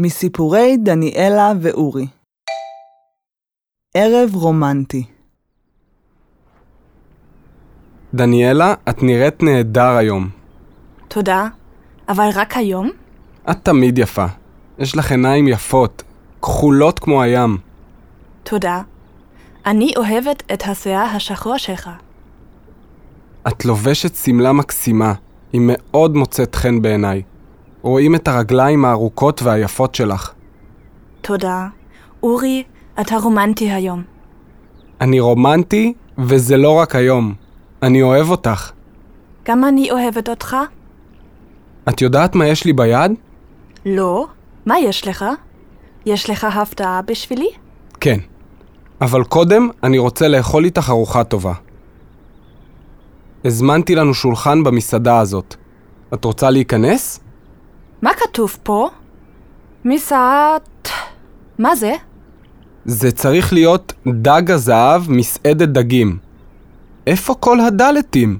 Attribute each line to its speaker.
Speaker 1: מסיפורי דניאלה ואורי ערב רומנטי
Speaker 2: דניאלה, את נראית נהדר היום.
Speaker 3: תודה, אבל רק היום?
Speaker 2: את תמיד יפה. יש לך עיניים יפות, כחולות כמו הים.
Speaker 3: תודה. אני אוהבת את השיער השחור שלך.
Speaker 2: את לובשת שמלה מקסימה, היא מאוד מוצאת חן בעיניי. רואים את הרגליים הארוכות והיפות שלך.
Speaker 3: תודה. אורי, אתה רומנטי היום.
Speaker 2: אני רומנטי, וזה לא רק היום. אני אוהב אותך.
Speaker 3: גם אני אוהבת אותך?
Speaker 2: את יודעת מה יש לי ביד?
Speaker 3: לא. מה יש לך? יש לך הפתעה בשבילי?
Speaker 2: כן. אבל קודם אני רוצה לאכול איתך ארוחה טובה. הזמנתי לנו שולחן במסעדה הזאת. את רוצה להיכנס?
Speaker 3: מה כתוב פה? מסעת... מה זה?
Speaker 2: זה צריך להיות דג הזהב מסעדת דגים. איפה כל הדלתים?